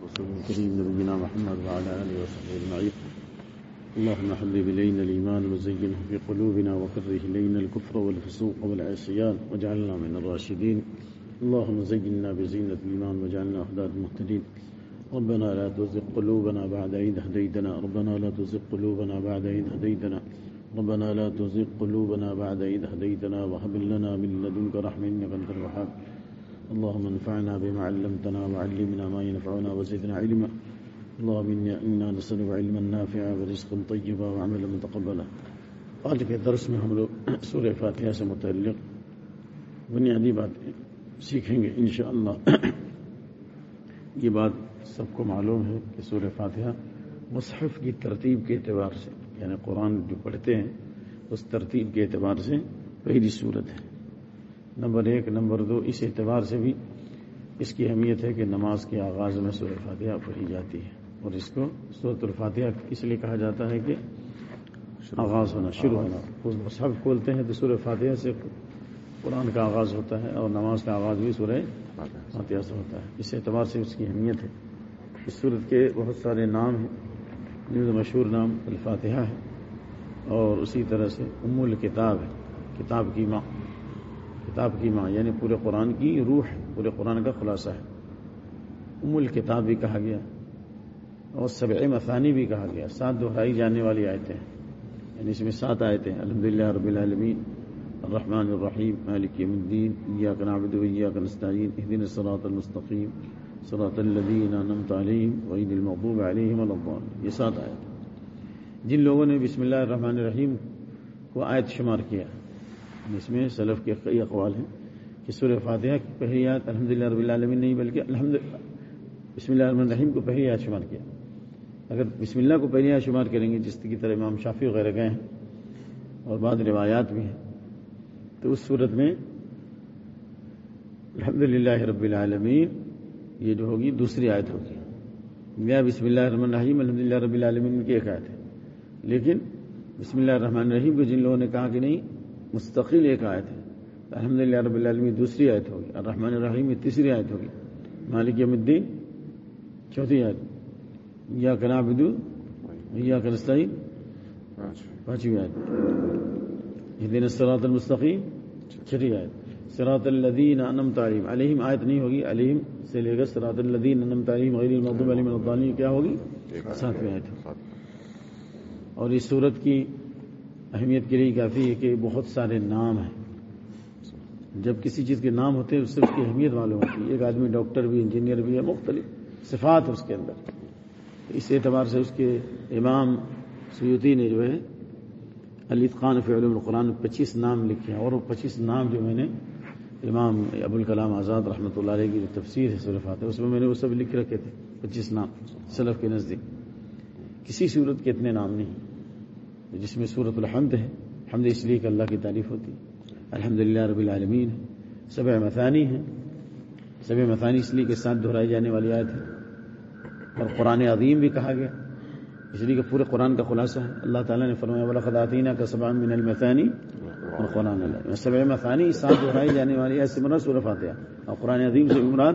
رسول الكريم نبينا محمد وعلى آله وصحبه أجمعين. اللهم حبب إلينا الإيمان وزينه في قلوبنا وكره إلينا الكفر والفسوق والعصيان واجعلنا من الراشدين. اللهم زينا بزينة الإيمان واجعلنا هداة المهتدين. ربنا لا تزغ قلوبنا بعد إذ هديتنا. ربنا لا تزغ قلوبنا بعد إذ هديتنا. ربنا لا تزغ قلوبنا بعد إذ هديتنا. وهب لنا من لدنك رحمة إنك أنت الوهاب. اللهم انفعنا بما علمتنا وعلمنا ما ينفعنا وزدنا علما. اللهم إنا نسألك علما نافعا ورزقا طيبا وعملا متقبلا. آج کے درس میں ہم لوگ سورہ فاتحہ سے متعلق بنیادی باتیں سیکھیں گے انشاءاللہ۔ یہ بات سب کو معلوم ہے کہ سورہ فاتحہ مصحف کی ترتیب کے اعتبار سے یعنی قرآن جو پڑھتے ہیں، اس ترتیب کے اعتبار سے پہلی صورت ہے۔ نمبر ایک، نمبر دو، اس اعتبار سے بھی اس کی اہمیت ہے کہ نماز کے آغاز میں سورہ فاتحہ پڑھی جاتی ہے۔ اور اس کو صورت الفاتحہ اس لیے کہا جاتا ہے کہ آغاز ہونا، شروع ہونا۔ اس کھولتے ہیں تو سورہ فاتحہ سے قرآن کا آغاز ہوتا ہے اور نماز کا آغاز بھی سورہ فاتحہ سے ہوتا ہے۔ اس اعتبار سے اس کی اہمیت ہے۔ اس صورت کے بہت سارے نام ہیں۔ جن مشہور نام الفاتحہ ہے اور اسی طرح سے ام الکتاب ہے۔ کتاب کی ماں۔ کتاب کی ماں یعنی پورے قرآن کی روح ہے پورے قرآن کا خلاصہ ہے۔ ام الکتاب بھی کہا گیا اور سبع مثانی بھی کہا گیا۔ سات دہرائی جانے والی آیتیں ہیں۔ یعنی اس میں سات آیتیں الحمد للہ رب العالمین، الرحمن الرحیم، مالک یوم الدین، ایاک نعبد و ایاک نستعین اهدنا الصراط المستقیم، صراط الذین انعمت علیہم غیر المغضوب علیہم ولا الضالین۔ یہ سات آیت جن لوگوں نے بسم اللہ الرحمن الرحیم کو آیت شمار کیا۔ جس میں سلف کے کئی اقوال ہیں کہ سورہ فاتحہ کی پہلی آیت الحمد للہ رب العالمین نہیں، بلکہ الحمد بسم اللہ الرحمن الرحیم کو پہلی آیت شمار کیا۔ اگر بسم اللہ کو پہلی آیت شمار کریں گے، جس کی طرح امام شافی وغیرہ گئے ہیں اور بعض روایات بھی ہیں، تو اس صورت میں الحمد للہ رب العالمین یہ جو ہوگی، دوسری آیت ہوگی۔ یا بسم اللہ الرحمن الرحیم الحمد للہ رب العالمین کی ایک آیت ہے۔ لیکن بسم اللہ الرحمن الرحیم کو جن لوگوں نے کہا کہ نہیں مستقل ایک آیت ہے۔ الحمد للہ رب العالمین دوسری آیت ہوگی۔ الرحمن الرحیم تیسری آیت ہوگی۔ مالک یوم الدین چوتھی آیت۔ یا کنا بدو یا کنستعین پانچویں آیت۔ دن الصراط المستقیم چھٹی آیت۔ سراط الدین انم تعلیم علیہم آیت نہیں ہوگی علیہم سے لے کر سراط الدین انم تعلیم غیر المغضوب علیہم الضالین۔ کیا ہوگی؟ ساتویں آیت۔ اور اس صورت کی اہمیت کے لیے کافی ہے کہ بہت سارے نام ہیں۔ جب کسی چیز کے نام ہوتے ہیں، اس سے اس کی اہمیت معلوم ہوتی ہے۔ ایک آدمی ڈاکٹر بھی، انجینئر بھی ہے مختلف صفات اس کے اندر۔ اس اعتبار سے اس کے امام سیوتی نے جو ہے الاتقان فی علوم القرآن پچیس نام لکھے ہیں۔ اور وہ پچیس نام جو میں نے امام ابوالکلام آزاد رحمۃ اللہ علیہ کی جو تفسیر ہے صرفات ہے اس میں میں نے وہ سب لکھ رکھے تھے، پچیس نام، سلف کے نزدیک۔ کسی صورت کے اتنے نام نہیں۔ جس میں صورت الحمد ہے، حمد اس لیے کہ اللہ کی تعریف ہوتی ہے۔ الحمد للہ رب العالمین ہے۔ سب مثانی ہیں۔ سب مثانی اس لیے کہ ساتھ دہرائی جانے والی آیت ہے۔ اور قرآن عظیم بھی کہا گیا۔ اس لیے کہ پورے قرآن کا خلاصہ ہے۔ اللہ تعالیٰ نے فرمایا والا خداطینہ کا سبان من المثانی اور قرآن اللہ سب مثانی ساتھ دہرائی جانے والی آیت سے مراد سورہ فاتحہ۔ اور قرآن عظیم سے مراد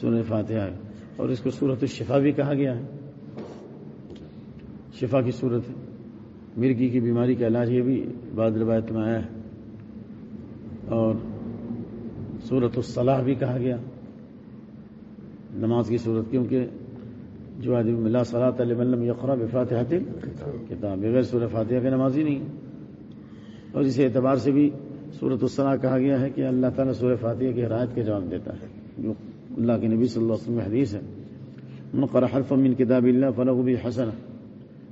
سورہ فاتحہ ہے۔ اور اس کو صورت الشفا بھی کہا گیا ہے۔ شفا کی صورت ہے۔ مرگی کی بیماری کا علاج یہ بھی بعد روایت میں آیا ہے۔ اور صورت الصلاح بھی کہا گیا۔ نماز کی صورت کیونکہ جو آدمی ملا صلاح علم یقرا بفاتحہ کتاب، بغیر سورہ فاتحہ کی نماز ہی نہیں۔ اور اس اعتبار سے بھی صورت الصلاح کہا گیا ہے کہ اللہ تعالیٰ سورہ فاتحہ کی ہدایت کے جواب دیتا ہے۔ جو اللہ کے نبی صلی اللہ علیہ وسلم حدیث ہے منقر حرف من کتاب اللہ فلغ بھی حسن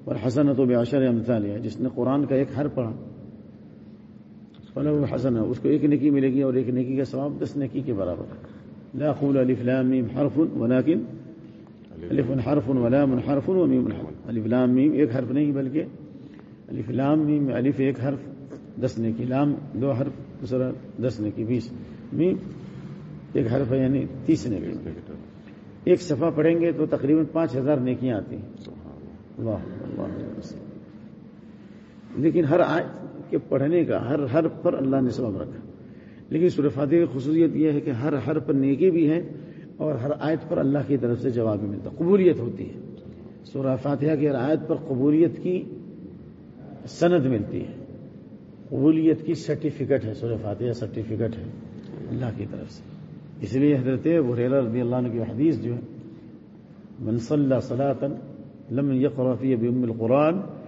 اور حسن تو بے عشر امثال ہے جس نے قرآن کا ایک حرف پڑھا فلغ حسن اس کو ایک نکی ملے گی اور ایک نکی کا ثواب دس نکی کے برابر۔ لا قول الف لام میم حرف ولكن الف حرف ولام حرف ومیم حرف۔ الف لام میم ایک حرف نہیں بلکہ الف لام میم الف ایک حرف دس نکی لام دو حرف دوسرا دس نکی بیس۔ میم ایک حرف ہے یعنی تیس نیکی۔ ایک صفحہ پڑھیں گے تو تقریباً پانچ ہزار نیکیاں آتی ہیں۔ اللہ۔ لیکن ہر آیت کے پڑھنے کا، ہر ہر پر اللہ نے سبب رکھا۔ لیکن سورہ فاتحہ کی خصوصیت یہ ہے کہ ہر ہر پر نیکی بھی ہے اور ہر آیت پر اللہ کی طرف سے جواب بھی ملتا قبولیت ہوتی ہے۔ سورہ فاتحہ کی ہر آیت پر قبولیت کی سند ملتی ہے۔ قبولیت کی سرٹیفکیٹ ہے، سورہ فاتحہ سرٹیفکیٹ ہے اللہ کی طرف سے۔ اس لیے حضرت بریلہ رضی اللہ عنہ کی حدیث جو ہے، من صلى صلاة لم يقرأ فيها القرآن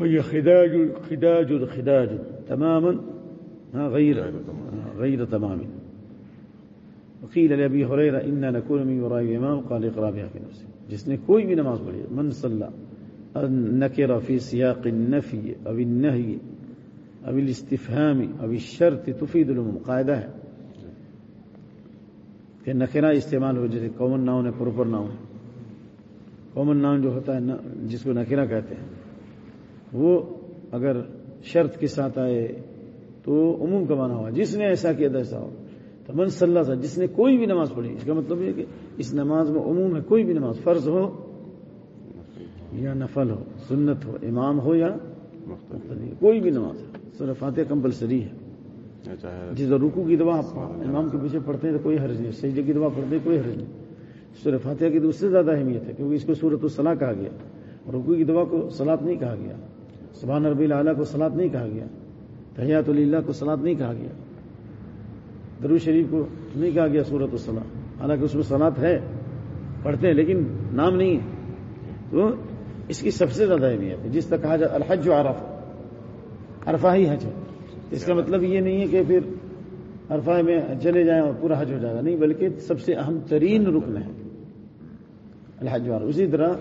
وهي خداج خداج خداج. تماما؟ غير غير تمام وقيل لأبي هريرة إنا نكون من وراء الإمام. قال اقرأ بها في نفسه جس نے کوئی بھی نماز پڑھی، من صلى النكرة في سياق النفي أو النهي أو الاستفهام أو الشرط تفيد العموم. قاعدة ہے کہ نکرا استعمال ہو جیسے کامن ناؤن ہے پروپر ناؤن کامن ناؤن جو ہوتا ہے جس کو نکرا کہتے ہیں وہ اگر شرط کے ساتھ آئے تو عموم کا مانا ہوا جس نے ایسا کیا ایسا ہو تو من صلی اللہ جس نے کوئی بھی نماز پڑھی اس کا مطلب یہ کہ اس نماز میں عموم ہے کوئی بھی نماز فرض ہو یا نفل ہو سنت ہو امام ہو یا کوئی بھی نماز سر فاتح کمپلسری ہے۔ جس رکو کی دعا امام کے پیچھے پڑھتے ہیں تو کوئی حرج نہیں سجدے کی دعا پڑھتے ہیں کوئی حرج نہیں۔ سورہ فاتحہ کی تو اس سے زیادہ اہمیت ہے کیونکہ اس کو صورت الصلاح کہا گیا۔ رکو کی دعا کو سلاد نہیں کہا گیا۔ سبحان ربی اللہ کو سلاد نہیں کہا گیا۔ تحیات اللہ کو سلاد نہیں کہا گیا۔ درو شریف کو نہیں کہا گیا صورت الصلاح۔ حالانکہ اس میں سلاد ہے، پڑھتے ہیں، لیکن نام نہیں ہے۔ تو اس کی سب سے زیادہ اہمیت ہے۔ جس تک کہا جائے الحج جو عرف عرفہ ہی حج ہے۔ اس کا مطلب یہ نہیں ہے کہ پھر عرفہ میں چلے جائیں اور پورا حج ہو جائے گا۔ نہیں، بلکہ سب سے اہم ترین رکن ہے۔ الحج وار اسی طرح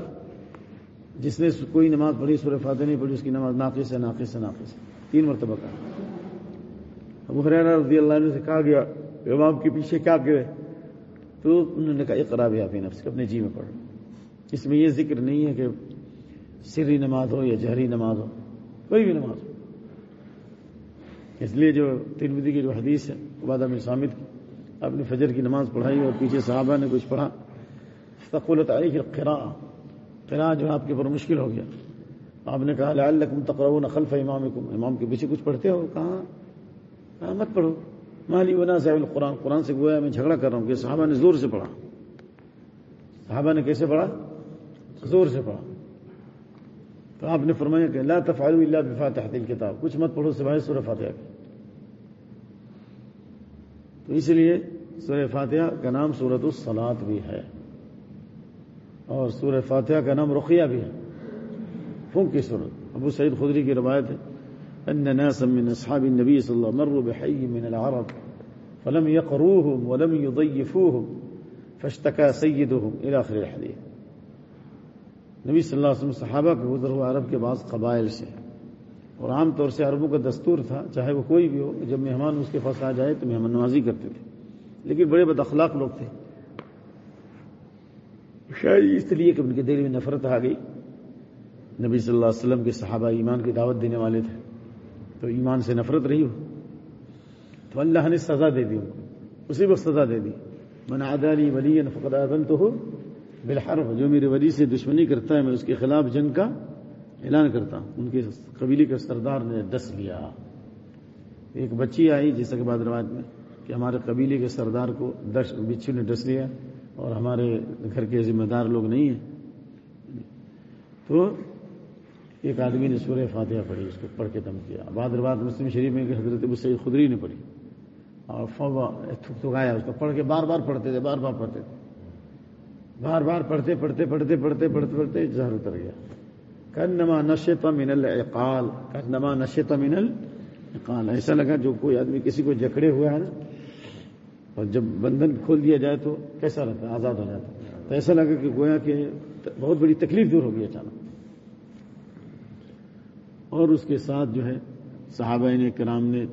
جس نے کوئی نماز پڑھی، سورہ فاتح نہیں پڑھی، اس کی نماز ناقص ہے ناقص ہے ناقص ہے۔ تین مرتبہ کا ابو حریرہ رضی اللہ عنہ سے کہا گیا، امام کے پیچھے کیا کرے تو انہوں نے کہا، اقرا بھی آپ نفس اپنے جی میں پڑھ اس میں یہ ذکر نہیں ہے کہ سری نماز ہو یا جہری نماز ہو، کوئی بھی نماز ہو۔ اس لیے جو ترمدی کی جو حدیث ہے، عبادہ میں سامد کی، آپ نے فجر کی نماز پڑھائی اور پیچھے صحابہ نے کچھ پڑھا۔ فقولت علیہ قرا قرا جو آپ کے اوپر مشکل ہو گیا۔ آپ نے کہا، لعلکم تقرؤون خلف امامکم۔ امام کے پیچھے کچھ پڑھتے ہو؟ کہاں کہا، مت پڑھو۔ مالی ونا صاحب القرآن، قرآن سے گویا میں جھگڑا کر رہا ہوں کہ صحابہ نے زور سے پڑھا۔ صحابہ نے کیسے پڑھا؟ زور سے پڑھا۔ تو آپ نے فرمایا کہ لا تفعلوا الا بفاتحه الكتاب۔ کچھ مت پڑھو سوائے سورہ فاتحہ کی تو اس لیے سورہ فاتحہ کا نام سورت الصلاط بھی ہے۔ اور سورہ فاتحہ کا نام رقیہ بھی ہے۔ فون کی صورت ابو سعید خدری کی روایت ہے۔ ان ناسا من اصحاب النبي صلى الله عليه وسلم مروا بحي من العرب فلم يقروهم ولم يضيفوهم فاشتكى سيدهم الى اخر الحديث نبی صلی اللہ علیہ وسلم صحابہ کے گزر ہوا عرب کے بعض قبائل سے اور عام طور سے عربوں کا دستور تھا، چاہے وہ کوئی بھی ہو، جب مہمان اس کے پاس آ جائے تو مہمان نوازی کرتے تھے۔ لیکن بڑے بد اخلاق لوگ تھے۔ شاید اس لیے کہ ان کے دل میں نفرت آ گئی۔ نبی صلی اللہ علیہ وسلم کے صحابہ ایمان کی دعوت دینے والے تھے۔ تو ایمان سے نفرت رہی ہو۔ تو اللہ نے سزا دے دی ان کو۔ اسی وقت سزا دے دی۔ من عدالی ولی فقد تو ہو بالحرف جو میرے ولی سے دشمنی کرتا ہے، میں اس کے خلاف جنگ کا اعلان کرتا ہوں۔ ان کے قبیلے کے سردار نے ڈس لیا۔ ایک بچی آئی، جیسا کہ بعد روایت میں، کہ ہمارے قبیلے کے سردار کو دس بچھو نے ڈس لیا۔ اور ہمارے گھر کے ذمہ دار لوگ نہیں ہیں۔ تو ایک آدمی نے سورہ فاتحہ پڑھی، اس کو پڑھ کے دم کیا۔ بعد روایت مسلم شریف میں حضرت ابو سعید خدری نے پڑھی۔ اور تھکایا اس کو پڑھ کے بار بار پڑھتے تھے، بار بار پڑھتے تھے۔ بار بار پڑھتے پڑھتے پڑھتے پڑھتے پڑھتے پڑھتے زہر اتر گیا۔ کنما نشت من العقال کنما نشت من العقال۔ ایسا لگا جو کوئی آدمی کسی کو جکڑے ہوا ہے نا اور جب بندھن کھول دیا جائے تو کیسا لگتا ہے؟ آزاد ہو جاتا تو ایسا لگا کہ گویا کہ بہت بڑی تکلیف دور ہو گئی اچانک۔ اور اس کے ساتھ جو ہے، صحابہ نے، کرام نے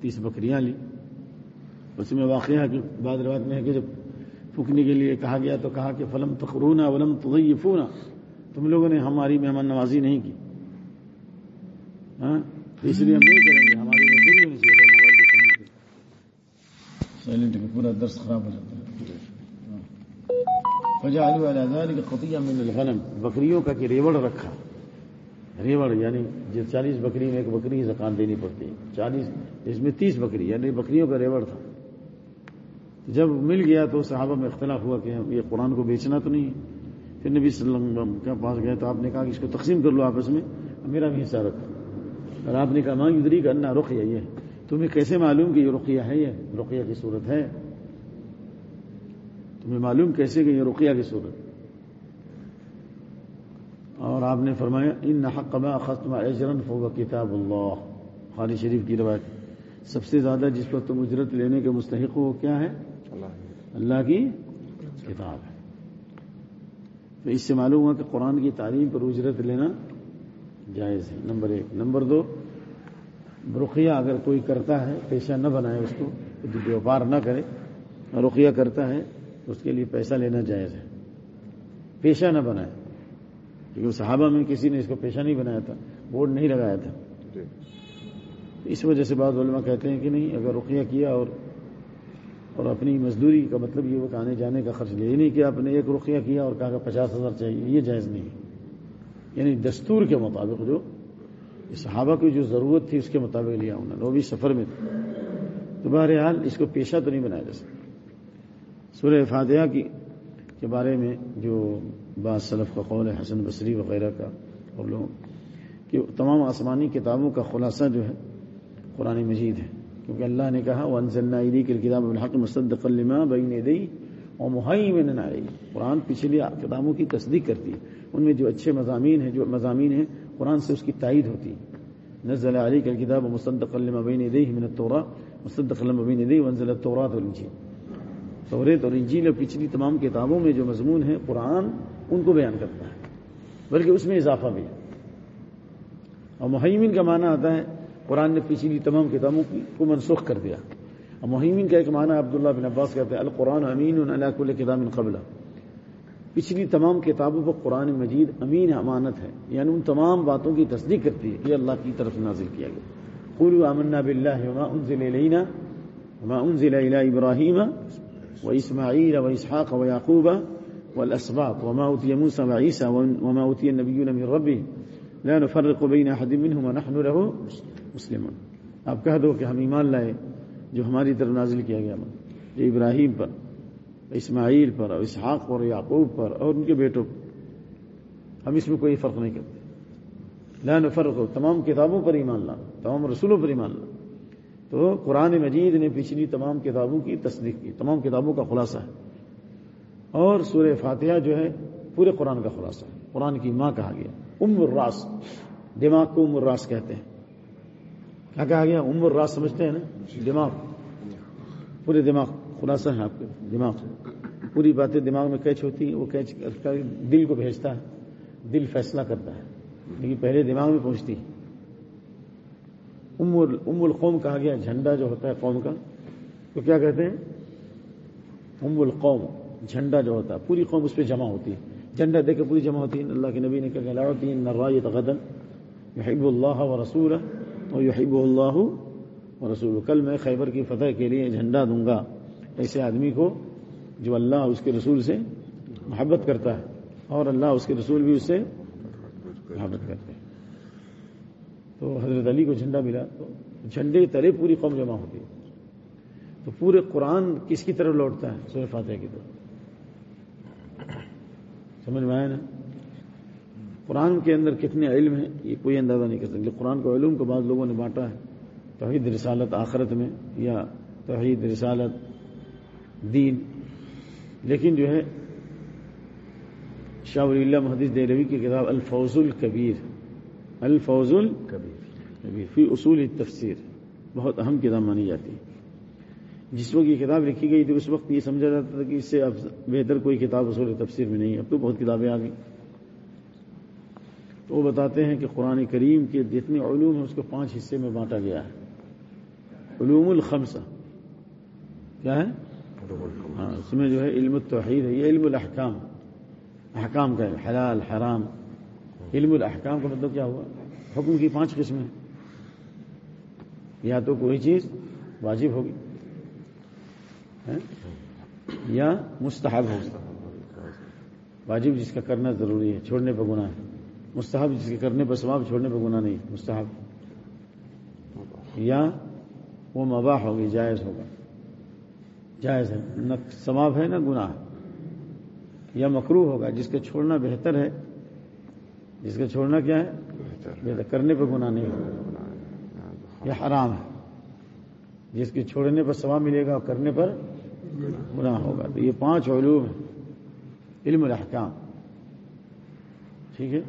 تیس بکریاں لی اس میں واقعہ کہ بعد روایت میں ہے کہ جب پھونکنے کے لیے کہا گیا تو کہا کہ فلم تخرونا ولم تضیفونا۔ تم لوگوں نے ہماری مہمان نوازی نہیں کی۔ ہاں؟ اس لیے ہم نہیں کریں گے ہماری مزدوری ہونی چاہیے موبائل کے فون یعنی سائلنٹ پورا درس خراب ہو جاتا ہے۔ فجا علی قطیہ من الغنم۔ بکریوں کا کہ ریوڑ رکھا۔ ریوڑ یعنی جو چالیس بکری میں ایک بکری زکان دینی پڑتی ہے۔ چالیس، اس میں تیس بکری یعنی بکریوں کا ریوڑ تھا۔ جب مل گیا تو صحابہ میں اختلاف ہوا کہ یہ قرآن کو بیچنا تو نہیں پھر نبی صلی اللہ علیہ وسلم کے پاس گئے تو آپ نے کہا کہ اس کو تقسیم کر لو آپس میں۔ میرا بھی حصہ رکھو۔ اور آپ نے کہا ماں ادری کرنا رخیہ یہ۔ تمہیں کیسے معلوم کہ یہ رقیہ ہے یہ؟ رقیہ کی صورت ہے۔ تمہیں معلوم کیسے کہ یہ رقیہ کی صورت؟ اور آپ نے فرمایا ان حق ما ختم اجرن فو کتاب اللہ. خالی شریف کی روایت۔ سب سے زیادہ جس پر تم اجرت لینے کے مستحق ہو کیا ہے؟ اللہ کی کتاب ہے۔ تو اس سے معلوم ہوا کہ قرآن کی تعلیم پر اجرت لینا جائز ہے۔ نمبر ایک۔ نمبر دو رقیہ اگر کوئی کرتا ہے، پیشہ نہ بنائے اس کو ویوپار نہ کرے، رقیہ کرتا ہے، اس کے لیے پیسہ لینا جائز ہے۔ پیشہ نہ بنائے۔ کیونکہ صحابہ میں کسی نے اس کو پیشہ نہیں بنایا تھا، بورڈ نہیں لگایا تھا۔ اس وجہ سے بعض علماء کہتے ہیں کہ نہیں، اگر رقیہ کیا اور اور اپنی مزدوری کا مطلب یہ وہ کہ آنے جانے کا خرچ لیا۔ یہ نہیں کہ آپ نے ایک رقیہ کیا اور کہا کہ پچاس ہزار چاہیے، یہ جائز نہیں یعنی دستور کے مطابق جو صحابہ کی جو ضرورت تھی اس کے مطابق لیا انہوں نے وہ بھی سفر میں تھا تو بہرحال اس کو پیشہ تو نہیں بنایا جا سکتا۔ سورہ فاتحہ کی کے بارے میں جو بعض صلف کا قول ہے، حسن بصری وغیرہ کا اور لوگوں کہ تمام آسمانی کتابوں کا خلاصہ جو ہے، قرآن مجید ہے۔ کیونکہ اللہ نے کہا وہ انضل عیدی کی کتاب الحق مصد الما بین دئی اور محمد قرآن پچھلی کتابوں کی تصدیق کرتی ہے۔ ان میں جو اچھے مضامین ہیں، جو مضامین ہیں قرآن سے اس کی تائید ہوتی ہے۔ نزل علی کا کتاب مصد الما بین دئی من التورا مصد الما دئی ونزل التورات والانجیل۔ توریت اور انجیل اور پچھلی تمام کتابوں میں جو مضمون ہے قرآن ان کو بیان کرتا ہے، بلکہ اس میں اضافہ بھی ہے۔ اور محمین کا معنی آتا ہے، قرآن نے پچھلی تمام کتابوں کو منسوخ کر دیا۔ اور محمین کا ایک معنی عبداللہ بن عباس کہتے ہیں، القرآن امین کل کتاب قبل پچھلی تمام کتابوں پر قرآن مجید امین امانت ہے یعنی ان تمام باتوں کی تصدیق کرتی ہے، یہ اللہ کی طرف نازل کیا گیا۔ قولوا آمنا باللہ وما انزل الینا وما انزل الى ابراہیم و اسماعیل و اسحاق و یعقوب والاسباط وما اوتی موسى وعیسى وما اوتی النبیون من ربهم لا نفرق بین احد منهم ونحن له مسلم آپ کہہ دو کہ ہم ایمان لائے، جو ہماری طرف نازل کیا گیا۔ جو ابراہیم پر۔ اسماعیل پر اور اسحاق پر یعقوب پر اور ان کے بیٹوں پر۔ ہم اس میں کوئی فرق نہیں کرتے۔ لا فرق ہو تمام کتابوں پر ایمان لا تمام رسولوں پر ایمان لا تو قرآن مجید نے پچھلی تمام کتابوں کی تصدیق کی، تمام کتابوں کا خلاصہ ہے۔ اور سورہ فاتحہ جو ہے، پورے قرآن کا خلاصہ ہے۔ قرآن کی ماں کہا گیا، ام الراس، دماغ کو ام الراس کہتے ہیں۔ کیا کہا گیا؟ عمر رات سمجھتے ہیں نا؟ دماغ، پورے دماغ خلاصہ ہے، آپ کے دماغ پوری باتیں دماغ میں کیچ ہوتی ہیں، وہ کیچ دل کو بھیجتا ہے، دل فیصلہ کرتا ہے۔ لیکن پہلے دماغ میں پہنچتی ام القوم کہا گیا، جھنڈا جو ہوتا ہے قوم کا تو کیا کہتے ہیں؟ ام القوم جھنڈا جو ہوتا ہے، پوری قوم اس پہ جمع ہوتی ہے۔ جھنڈا دے کے پوری جمع ہوتی ہے۔ اللہ کے نبی نے کہا لاؤتی نرائیت غدن یحب اللہ و رسول اور یحب اللہ اور رسول کل میں خیبر کی فتح کے لیے جھنڈا دوں گا۔ ایسے آدمی کو جو اللہ اس کے رسول سے محبت کرتا ہے اور اللہ اس کے رسول بھی اس سے محبت کرتے ہیں۔ تو حضرت علی کو جھنڈا ملا، تو جھنڈے تلے پوری قوم جمع ہوتی ہے۔ تو پورے قرآن کس کی طرف لوٹتا ہے؟ سورہ فاتح کی طرف۔ سمجھ میں آئے نا؟ قرآن کے اندر کتنے علم ہیں، یہ کوئی اندازہ نہیں کر سکتے قرآن کو علوم کو بعض لوگوں نے بانٹا ہے۔ توحید رسالت آخرت میں یا توحید رسالت دین۔ لیکن جو ہے شاہ ولی اللہ محدث دہلوی کی کتاب الفوز الکبیر۔ الفوز الکبیر فی اصول تفسیر بہت اہم کتاب مانی جاتی۔ ہے جس وقت یہ کتاب لکھی گئی تھی اس وقت یہ سمجھا جاتا تھا کہ اس سے اب بہتر کوئی کتاب اصول تفسیر میں نہیں ہے۔ اب تو بہت کتابیں آ گئی تو وہ بتاتے ہیں کہ قرآن کریم کے جتنے علوم ہیں اس کو پانچ حصے میں بانٹا گیا ہے۔ علوم الخمسہ۔ کیا ہے؟ ہاں اس میں جو ہے علم التوحید ہے، یہ علم الاحکام۔ احکام کا حلال، حرام۔ علم الاحکام کا مطلب کیا ہوا؟ حکم کی پانچ قسمیں یا تو کوئی چیز واجب ہوگی یا مستحب ہوگی۔ واجب جس کا کرنا ضروری ہے، چھوڑنے پہ گناہ ہے۔ مستحب جس کے کرنے پر ثواب، چھوڑنے پر گناہ نہیں، مستحب۔ یا وہ مباح ہوگی، جائز ہوگا۔ جائز ہے۔ نہ ثواب ہے نہ گناہ ہے۔ یا مکرو ہوگا۔ جس کے چھوڑنا بہتر ہے۔ جس کا چھوڑنا کیا ہے؟ بہتر کرنے پہ گناہ نہیں ہوگا۔ یہ حرام ہے۔ جس کے چھوڑنے پر ثواب ملے گا اور کرنے پر گناہ ہوگا۔ تو یہ پانچ علوم ہیں۔ علم الاحکام۔ ٹھیک ہے؟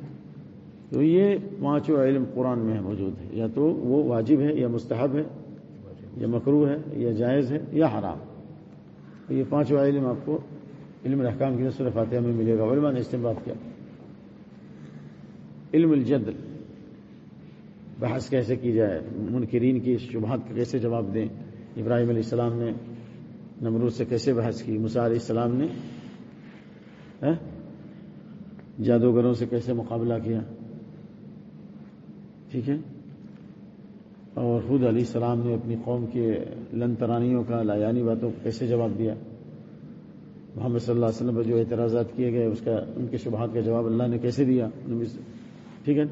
تو یہ پانچوں علم قرآن میں موجود ہے یا تو وہ واجب ہے یا مستحب ہے یا مکرو ہے یا جائز ہے یا حرام۔ تو یہ پانچوں علم آپ کو، علم الحکام کی نسل فاتحہ میں ملے گا، علماء نے استعمال کیا۔ علم الجدل، بحث کیسے کی جائے؟ منکرین کی شبہات کا کیسے جواب دیں؟ ابراہیم علیہ السلام نے نمرود سے کیسے بحث کی؟ علیہ السلام نے ہاں؟ جادوگروں سے کیسے مقابلہ کیا؟ ٹھیک ہے؟ اور خود علیہ السلام نے اپنی قوم کے لن ترانیوں کا لایانی باتوں کو کیسے جواب دیا؟ محمد صلی اللہ علیہ وسلم پر جو اعتراضات کیے گئے، اس کا، ان کے شبہات کا جواب اللہ نے کیسے دیا؟ ٹھیک ہے؟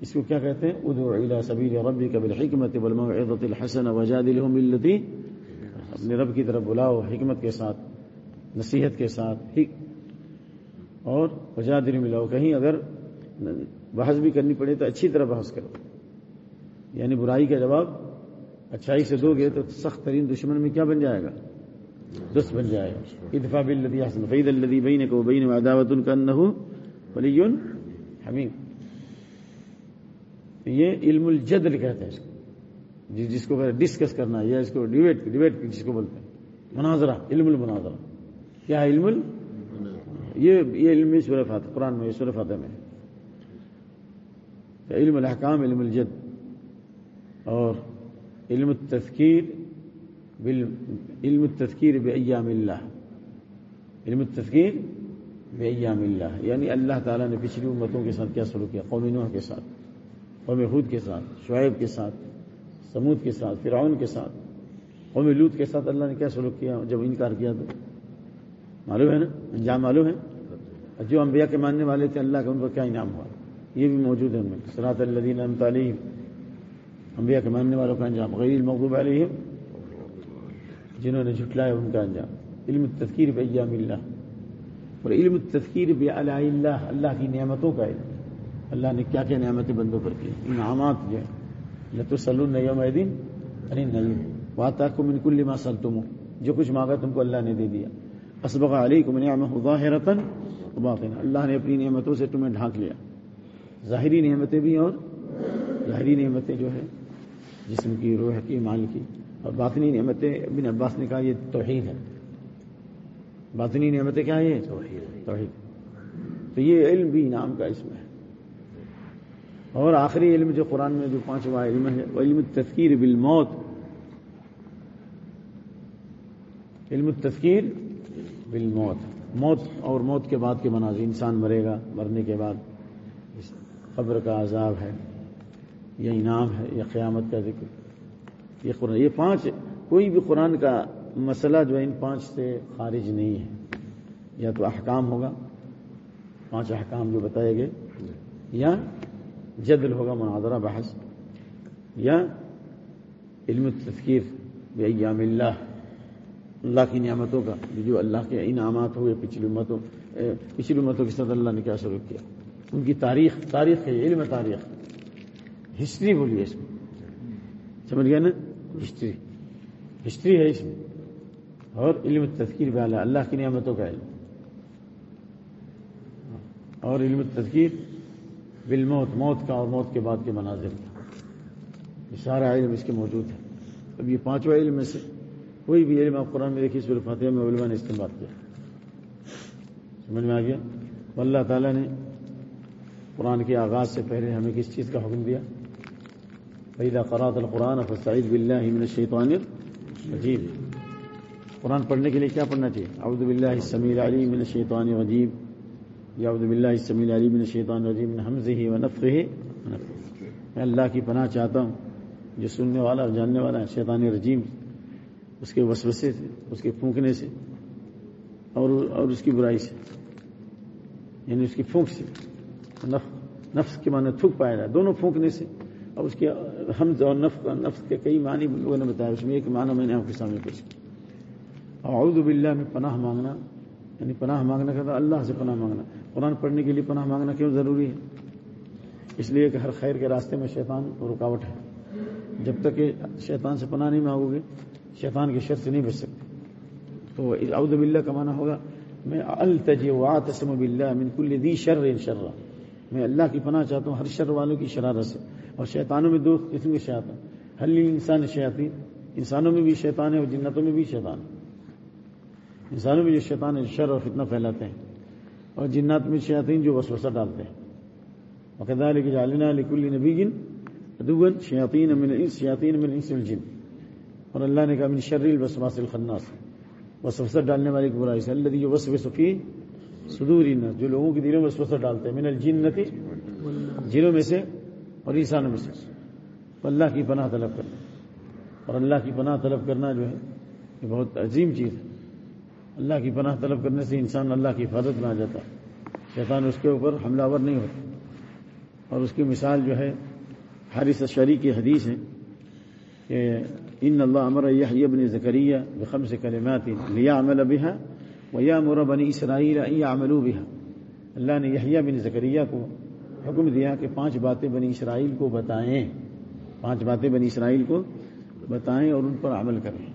اس کو کیا کہتے ہیں؟ ادو الا سبیر ربی قبل حکمت بالمعدت الحسن وجاد الحملتی اپنے رب کی طرف بلاؤ، حکمت کے ساتھ، نصیحت کے ساتھ اور وجاد ملاؤ کہیں اگر بحث بھی کرنی پڑے تو اچھی طرح بحث کرو۔ یعنی برائی کا جواب اچھائی سے دو گے تو سخت ترین دشمن میں کیا بن جائے گا؟ دست بن جائے گا۔ اتفا بلدی حسن فعید الدی بین کو بین عداوت ان کا ولی حمیم یہ علم الجدل کہتے ہیں اس کو۔ جس کو ڈسکس کرنا یا اس کو ڈیبیٹ ڈیبیٹ جس کو بولتے ہیں۔ مناظرہ، علم المناظرہ۔ کیا علم ال؟ یہ یہ علم سور فاتح قرآن میں سور فاتح میں علم الحکام علم الجد۔ اور علم التذکیر علم التذکیر بایام اللہ. علم التذکیر بایام اللہ. یعنی اللہ تعالیٰ نے پچھلی امتوں کے ساتھ کیا سلوک کیا؟ قوم نوح کے ساتھ، قوم خود کے ساتھ، شعیب کے ساتھ، سمود کے ساتھ، فرعون کے ساتھ. قوم لوت کے ساتھ اللہ نے کیا سلوک کیا؟ جب انکار کیا تو. معلوم ہے نا؟ انجام معلوم ہے؟ جو انبیاء کے ماننے والے تھے اللہ کا، ان پر کیا انعام ہوا؟ یہ بھی موجود ہے ان میں. سرات الدین تعلیم انبیاء کے ماننے والوں کا انجام غیر المغضوب علیہم، جنہوں نے جھٹلایا ان کا انجام۔ علم التذکیر بے ایام اللہ۔ اور علم التذکیر بے اللہ اللہ کی نعمتوں کا علم۔ اللہ نے کیا کیا نعمتیں بندوں پر کی؟ انعامات جو ہے تو سلون یوم دن ارے نہیں بات تک من کل ما سلتم جو کچھ مانگا تم کو اللہ نے دے دیا۔ اسبق علی کو میں ظاہرتن اللہ نے اپنی نعمتوں سے تمہیں ڈھانک لیا۔ ظاہری نعمتیں بھی اور ظاہری نعمتیں جو ہے جسم کی روح کی مال کی۔ اور باطنی نعمتیں ابن عباس نے کہا یہ توحید ہے۔ باطنی نعمتیں کیا یہ؟ توحید۔ تو یہ علم بھی انعام کا اس میں ہے۔ اور آخری علم جو قرآن میں جو پانچواں علم ہے وہ علم التذکیر بالموت۔ علم التذکیر بالموت۔ موت اور موت کے بعد کے مناظر انسان مرے گا مرنے کے بعد قبر کا عذاب ہے۔ یا انعام ہے یا قیامت کا ذکر۔ یہ قرآن، یہ پانچ، کوئی بھی قرآن کا مسئلہ جو ہے، ان پانچ سے خارج نہیں ہے۔ یا تو احکام ہوگا، پانچ احکام جو بتائے گئے، یا جدل ہوگا، مناظرہ، بحث، یا علم تذکیر ایام اللہ اللہ کی نعمتوں کا جو اللہ کے انعامات ہوئے، پچھلی امتوں پچھلی امتوں کے ساتھ اللہ نے کیا سلوک کیا؟ ان کی تاریخ تاریخ ہے، علم تاریخ۔ ہسٹری بولیے اس میں۔ سمجھ گیا نا؟ ہسٹری۔ ہسٹری ہے اس میں۔ اور علم تذکیر بھی اللہ کی نعمتوں کا علم۔ اور علم تذکیر بالموت، موت کا اور موت کے بعد کے مناظر کا۔ یہ سارا علم اس کے موجود ہے۔ اب یہ پانچواں علم میں سے کوئی بھی علم آپ قرآن میں دیکھیے سور فاتحہ میں علماء نے استعمال کیا۔ سمجھ میں آ گیا؟ اللہ تعالیٰ نے قرآن کے آغاز سے پہلے ہمیں کس چیز کا حکم دیا؟ پیدا قرات القرآن فسعید بلّہ من الشیطان عجیب قرآن پڑھنے کے لیے کیا پڑھنا چاہیے؟ اعوذ باللہ السمیع علی من الشیطان عجیب یا اعوذ باللہ السمیع علی من الشیطان عجیب من حمزه ونفخه میں اللہ کی پناہ چاہتا ہوں، جو سننے والا اور جاننے والا ہے، شیطان رجیم اس کے وسوسے سے، اس کے پھونکنے سے اور اور اس کی برائی سے۔ یعنی اس کی پھونک سے۔ نفس کے معنی تھوک پایا جائے، دونوں پھونکنے سے اور اس کے حمد اور نفس نفس کے کئی معنی لوگوں نے بتایا، اس میں ایک معنی میں نے آپ کے سامنے پیش کیا۔ اعوذ باللہ میں پناہ مانگنا یعنی پناہ مانگنا کہتا اللہ سے پناہ مانگنا۔ قرآن پڑھنے کے لیے پناہ مانگنا کیوں ضروری ہے؟ اس لیے کہ ہر خیر کے راستے میں شیطان رکاوٹ ہے۔ جب تک کہ شیطان سے پناہ نہیں مانگو گے، شیطان کی شر سے نہیں بچ سکتے۔ تو اعوذ باللہ کا معنی ہوگا، میں التجی واتسم باللہ من کل دی شر شر میں اللہ کی پناہ چاہتا ہوں، ہر شر والوں کی شرارت سے۔ اور شیطانوں میں دو قسم کے شیطان حلی انسان شیاطین انسانوں میں بھی شیطان ہے اور جنتوں میں بھی شیطان انسانوں میں جو شیطان ہے شر اور فتنہ پھیلاتے ہیں۔ اور جنات میں شیاطین جو وسوسہ ڈالتے ہیں۔ وقدار کی جالنا لکل نبی گن ادوبن شیاطین امن شیاطین امن الجن اور اللہ نے کہا، من شر الوسواس الخناس۔ وسوسہ ڈالنے والے کی برائی سے اللہ جو وسوس فی صدور الناس۔ جو لوگوں کے دلوں میں وسوسہ ڈالتے ہیں، من الجنتی جنوں میں سے اور انسانوں میں سے اللہ کی پناہ طلب کرنا۔ اور اللہ کی پناہ طلب کرنا جو ہے، یہ بہت عظیم چیز ہے۔ اللہ کی پناہ طلب کرنے سے انسان اللہ کی حفاظت میں آ جاتا ہے۔ شیطان اس کے اوپر حملہ ور نہیں ہوتا۔ اور اس کی مثال جو ہے، حارث شری کی حدیث ہے کہ ان اللہ امر یہ ابن ذکریہ بخم سے کلمات لیا عمل بها ویا مر بنی اسرائیل عمل بها۔ اللہ نے یحییٰ بن زکریہ کو حکم دیا کہ پانچ باتیں بنی اسرائیل کو بتائیں۔ پانچ باتیں بنی اسرائیل کو بتائیں اور ان پر عمل کریں۔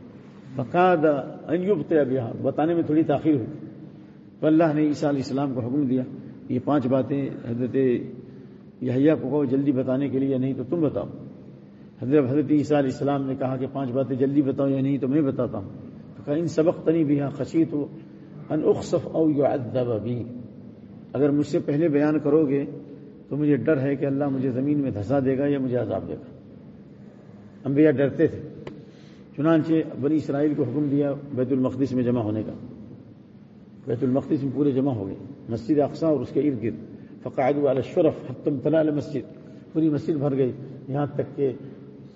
فقاد انیوبت ابیا بتانے میں تھوڑی تاخیر ہوئی تو اللہ نے عیسیٰ علیہ السلام کو حکم دیا، یہ پانچ باتیں حضرت یحییٰ کو کہو جلدی بتانے کے لیے یا نہیں تو تم بتاؤ۔ حضرت حضرت عیسیٰ علیہ السلام نے کہا کہ پانچ باتیں جلدی بتاؤ، یا نہیں تو میں بتاتا ہوں۔ تو کہا، ان سبق تنی بھی خشیت ہو ان اخصف او یعذب بھی اگر مجھ سے پہلے بیان کرو گے تو مجھے ڈر ہے کہ اللہ مجھے زمین میں دھسا دے گا یا مجھے عذاب دے گا۔ انبیاء ڈرتے تھے چنانچہ بنی اسرائیل کو حکم دیا بیت المقدس میں جمع ہونے کا۔ بیت المقدس میں پورے جمع ہو گئے۔ مسجد اقسا اور اس کے ارد گرد۔ فقاعد الشرف حتم تلال مسجد پوری مسجد بھر گئی۔ یہاں تک کہ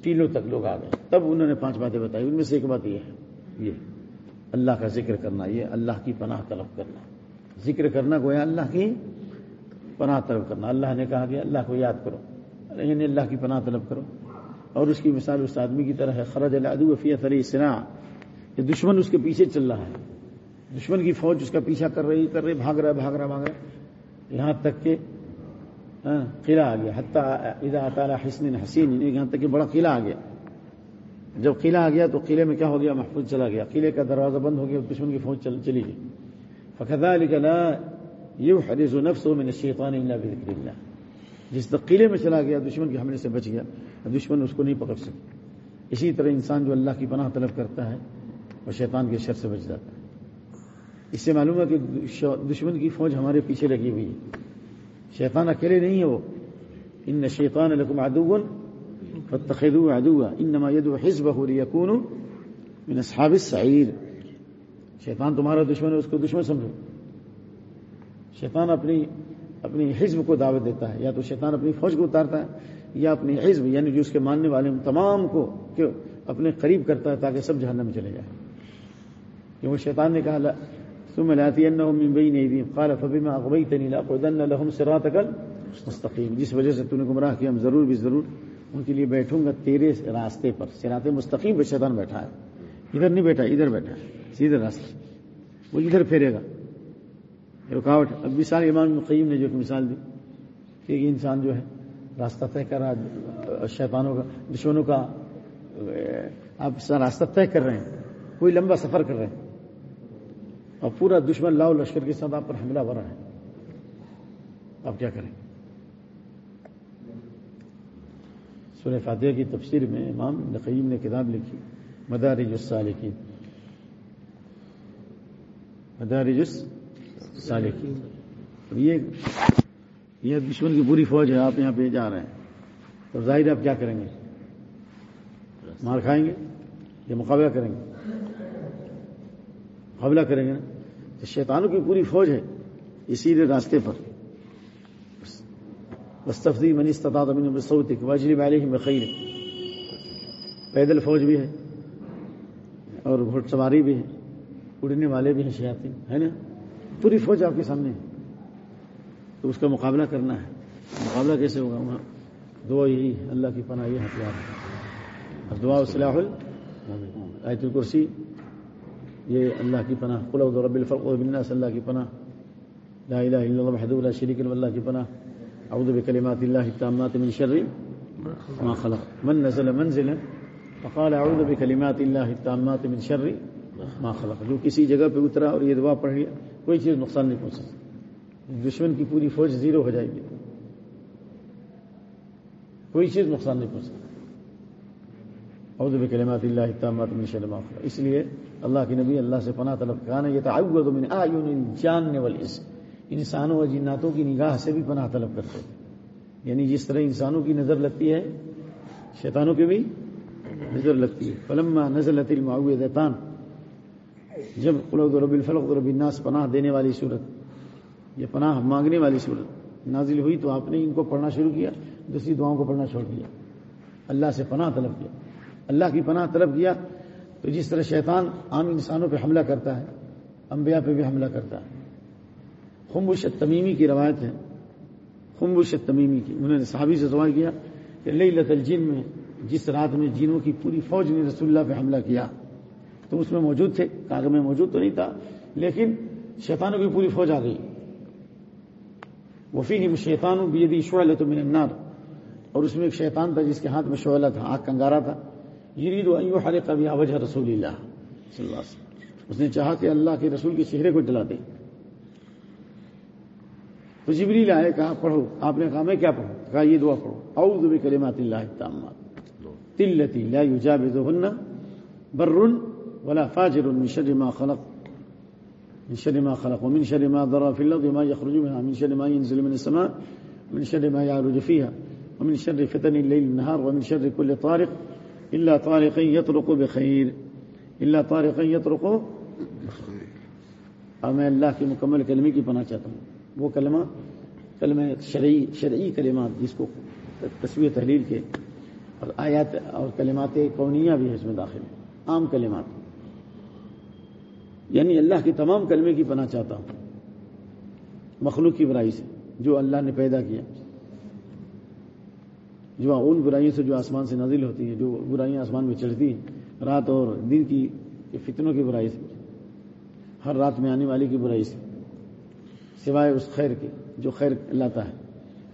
ٹیلوں تک لوگ آ گئے۔ تب انہوں نے پانچ باتیں بتائی۔ ان میں سے ایک بات یہ ہے۔ یہ اللہ کا ذکر کرنا، یہ اللہ کی پناہ طلب کرنا۔ ذکر کرنا گویا اللہ کی پناہ طلب کرنا۔ اللہ نے کہا کہ اللہ کو یاد کرو۔ یعنی اللہ کی پناہ طلب کرو۔ اور اس کی مثال اس آدمی کی طرح ہے، خرج العدو فی اثر سنا یہ دشمن اس کے پیچھے چل رہا ہے۔ دشمن کی فوج اس کا پیچھا کر رہی کر رہی، بھاگ رہا بھاگ رہا بھاگ رہا۔ یہاں تک کہ ہاں، قلعہ آ گیا۔ حتیٰ ادا تعالیٰ حسن حسین، یہاں تک کہ بڑا قلعہ آ گیا۔ جب قلعہ آ گیا تو قلعے میں کیا ہو گیا؟ محفوظ چلا گیا۔ قلعے کا دروازہ بند ہو گیا دشمن کی فوج چلی گئی۔ فخذا لکھنا یہ حریض و نفس ہو میں نے اللہ جس تک قلعے میں چلا گیا، دشمن کے حملے سے بچ گیا دشمن اس کو نہیں پکڑ سکتا۔ اسی طرح انسان جو اللہ کی پناہ طلب کرتا ہے، وہ شیطان کے شر سے بچ جاتا ہے۔ اس سے معلوم ہے کہ دشمن کی فوج ہمارے پیچھے لگی ہوئی ہے۔ شیطان اکیلے نہیں ہے وہ۔ ان شیطان لکم عدو فتخذوا عدوا انما يدعو حزبه ليكونوا من اصحاب السعير۔ شیطان تمہارا دشمن ہے، اس کو دشمن سمجھو۔ شیطان اپنی اپنی حزب کو دعوت دیتا ہے، یا تو شیطان اپنی فوج کو اتارتا ہے، یا اپنی حزب یعنی جو اس کے ماننے والے تمام کو اپنے قریب کرتا ہے تاکہ سب جہنم میں چلے جائے۔ کہ وہ شیطان نے کہا ثم لاتينهم من بين ايديهم قال، فبما اغويتني لاقعدن لهم صراطك المستقيم جس وجہ سے تو نے گمراہ کیا، ہم ضرور بھی ضرور ان کے لیے بیٹھوں گا تیرے راستے پر۔ صراط مستقیم پہ شیطان بیٹھا ہے۔ ادھر نہیں بیٹھا، ادھر بیٹھا ہے، سیدھے راستے۔ وہ ادھر پھیرے گا۔ رکاوٹ اب مثال امام قیم نے جو ایک مثال دی کہ ایک انسان جو ہے راستہ طے کر رہا شیطانوں کا، دشمنوں کا، آپ راستہ طے کر رہے ہیں، کوئی لمبا سفر کر رہے ہیں، اور پورا دشمن لاؤ لشکر کے ساتھ آپ پر حملہ بھرا ہے۔ آپ کیا کریں؟ سورہ فاتحہ کی تفسیر میں امام نقیم نے کتاب لکھی، مدارج السالکین مدارج السالکین یہ یہ دشمن کی پوری فوج ہے، آپ یہاں پہ جا رہے ہیں۔ تو ظاہر آپ کیا کریں گے؟ مار کھائیں گے یا مقابلہ کریں گے؟ مقابلہ کریں گے نا؟ شیطانوں کی پوری فوج ہے، اسی لیے راستے پر۔ بس تفریح منی استطاعت من سعودی واجری والے ہی بخیر۔ پیدل فوج بھی ہے، اور گھوڑ سواری بھی ہے، اڑنے والے بھی ہیں شیاتی ہے نا؟ پوری فوج آپ کے سامنے تو اس کا مقابلہ کرنا ہے۔ مقابلہ کیسے ہوگا؟ وہاں دعا یہی اللہ کی پناہ یہ ہتھیار ہے۔ اور دعا صلاح آیت الکرسی۔ یہ اللہ کی پناہ۔ قلعد رب الفرق بالناس۔ اللہ کی پناہ۔ لا الہ الا اللہ وحده لا شریک اللہ کی پناہ۔ اعوذ بکلمات اللہ التامات من شر۔ ما خلق۔ من نزل منزلا فقال اعوذ بکلمات اللہ التامات من شر۔ ما خلق۔ جو کسی جگہ پہ اترا اور یہ دعا پڑھ لیا۔ کوئی چیز نقصان نہیں پہنچ سکتی۔ دشمن کی پوری فوج زیرو ہو جائے گی۔ کوئی چیز نقصان نہیں پہنچ سکتی۔ اعوذ بکلمات اللہ التامات من شر ما خلق۔ اس لیے اللہ کے نبی اللہ سے پناہ طلب کرانا یہ تعوذ من اعین الجان والانس انسانوں اور جناتوں کی نگاہ سے بھی پناہ طلب کرتے تھے یعنی جس طرح انسانوں کی نظر لگتی ہے، شیطانوں کی بھی نظر لگتی ہے۔ فلما نزلت المعوذتان۔ جب رب الفلق رب الناس پناہ دینے والی صورت یہ پناہ مانگنے والی صورت نازل ہوئی تو آپ نے ان کو پڑھنا شروع کیا، دوسری دعاؤں کو پڑھنا چھوڑ دیا۔ اللہ سے پناہ طلب کیا۔ اللہ کی پناہ طلب کیا تو جس طرح شیطان عام انسانوں پہ حملہ کرتا ہے، انبیاء پہ بھی حملہ کرتا ہے۔ خمبش تمیمی کی روایت ہے۔ خمبش تمیمی کی۔ انہوں نے صحابی سے سوال کیا کہ لئی الجن میں جس رات میں جنوں کی پوری فوج نے رسول اللہ پہ حملہ کیا تو اس میں موجود تھے کاغذ میں موجود تو نہیں تھا، لیکن شیطانوں کی پوری فوج آ گئی۔ وفی شیطان بیدی شعلت من النار۔ اور اس میں ایک شیطان تھا جس کے ہاتھ میں شعلہ تھا، آگ کنگارا تھا۔ یرید ان یحرق بها وجه رسول اللہ۔ صلی اللہ علیہ وسلم۔ اس نے چاہا کہ اللہ کے رسول کے چہرے کو جلا دے۔ تو جبریل آئے، کہا، پڑھو، آپ نے کہا، میں کیا پڑھوں؟ کہا، یہ دعا پڑھو۔ اعوذ بکلمات اللہ التامات تلتی لا یجاوزهن بر ولا فاجر من شر ما خلق. من شر ما خلق. ومن شر ما ذرى في الارض ما يخرج منها. من شر ما ينزل من السماء. من شر ما يعرج فيها. ومن شر فتن الليل والنهار. ومن شر كل طارق. الا طارق يطرق بخير. الا طارق يطرق اب میں اللہ کے مکمل کلمے کی پناہ چاہتا ہوں. وہ کلمہ کلمہ شرعی شرعی کلمات جس کو تصویر تحلیل کے اور آیات اور کلمات کونیہ بھی اس میں داخل ہیں. عام کلمات یعنی اللہ کی تمام کلمے کی پناہ چاہتا ہوں۔ مخلوق کی برائی سے، جو اللہ نے پیدا کیا۔ جو ان برائیوں سے جو آسمان سے نازل ہوتی ہیں، جو برائیاں آسمان میں چڑھتی ہیں، رات اور دن کی فتنوں کی برائی سے، ہر رات میں آنے والی کی برائی سے، سوائے اس خیر کے، جو خیر لاتا ہے۔